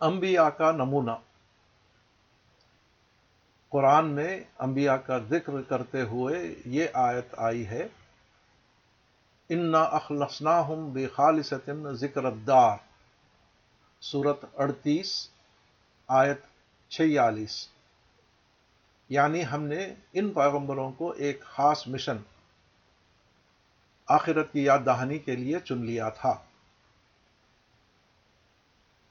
انبیاء کا نمونہ۔ قرآن میں انبیاء کا ذکر کرتے ہوئے یہ آیت آئی ہے، انا اخلصنا ہم بے خالصن ذکر دار صورت اڑتیس، آیت چھیالیس۔ یعنی ہم نے ان پیغمبروں کو ایک خاص مشن، آخرت کی یاد دہانی کے لیے چن لیا تھا۔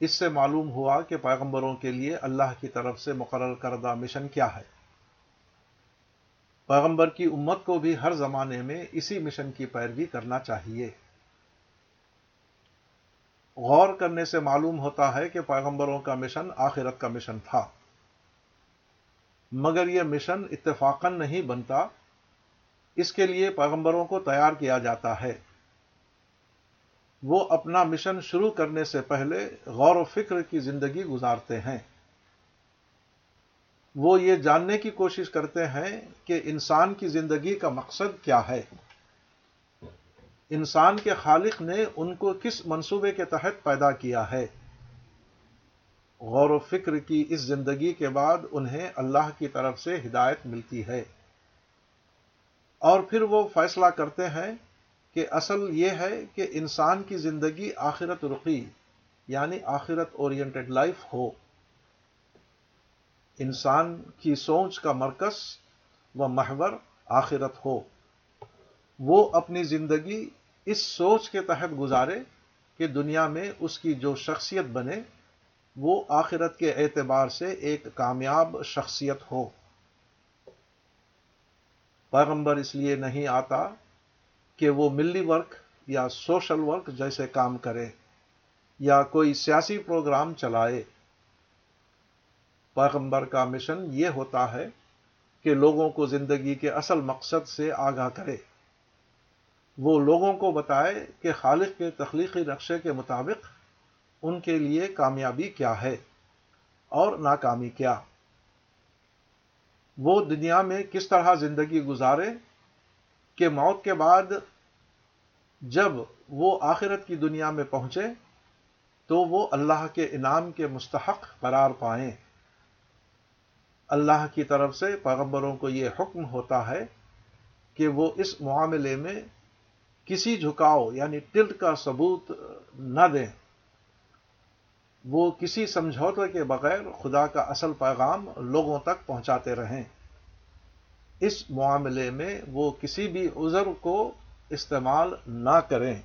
اس سے معلوم ہوا کہ پیغمبروں کے لیے اللہ کی طرف سے مقرر کردہ مشن کیا ہے۔ پیغمبر کی امت کو بھی ہر زمانے میں اسی مشن کی پیروی کرنا چاہیے۔ غور کرنے سے معلوم ہوتا ہے کہ پیغمبروں کا مشن آخرت کا مشن تھا۔ مگر یہ مشن اتفاقن نہیں بنتا۔ اس کے لیے پیغمبروں کو تیار کیا جاتا ہے۔ وہ اپنا مشن شروع کرنے سے پہلے غور و فکر کی زندگی گزارتے ہیں۔ وہ یہ جاننے کی کوشش کرتے ہیں کہ انسان کی زندگی کا مقصد کیا ہے۔ انسان کے خالق نے ان کو کس منصوبے کے تحت پیدا کیا ہے۔ غور و فکر کی اس زندگی کے بعد انہیں اللہ کی طرف سے ہدایت ملتی ہے۔ اور پھر وہ فیصلہ کرتے ہیں کہ اصل یہ ہے کہ انسان کی زندگی آخرت رقی یعنی آخرت اورینٹڈ لائف ہو۔ انسان کی سوچ کا مرکز و محور آخرت ہو۔ وہ اپنی زندگی اس سوچ کے تحت گزارے کہ دنیا میں اس کی جو شخصیت بنے، وہ آخرت کے اعتبار سے ایک کامیاب شخصیت ہو۔ پیغمبر اس لیے نہیں آتا کہ وہ ملی ورک یا سوشل ورک جیسے کام کرے یا کوئی سیاسی پروگرام چلائے۔ پیغمبر کا مشن یہ ہوتا ہے کہ لوگوں کو زندگی کے اصل مقصد سے آگاہ کرے۔ وہ لوگوں کو بتائے کہ خالق کے تخلیقی نقشے کے مطابق ان کے لیے کامیابی کیا ہے اور ناکامی کیا۔ وہ دنیا میں کس طرح زندگی گزارے کہ موت کے بعد جب وہ آخرت کی دنیا میں پہنچے تو وہ اللہ کے انعام کے مستحق قرار پائیں۔ اللہ کی طرف سے پیغمبروں کو یہ حکم ہوتا ہے کہ وہ اس معاملے میں کسی جھکاؤ یعنی ٹلٹ کا ثبوت نہ دیں۔ وہ کسی سمجھوتے کے بغیر خدا کا اصل پیغام لوگوں تک پہنچاتے رہیں۔ اس معاملے میں وہ کسی بھی عذر کو استعمال نہ کریں۔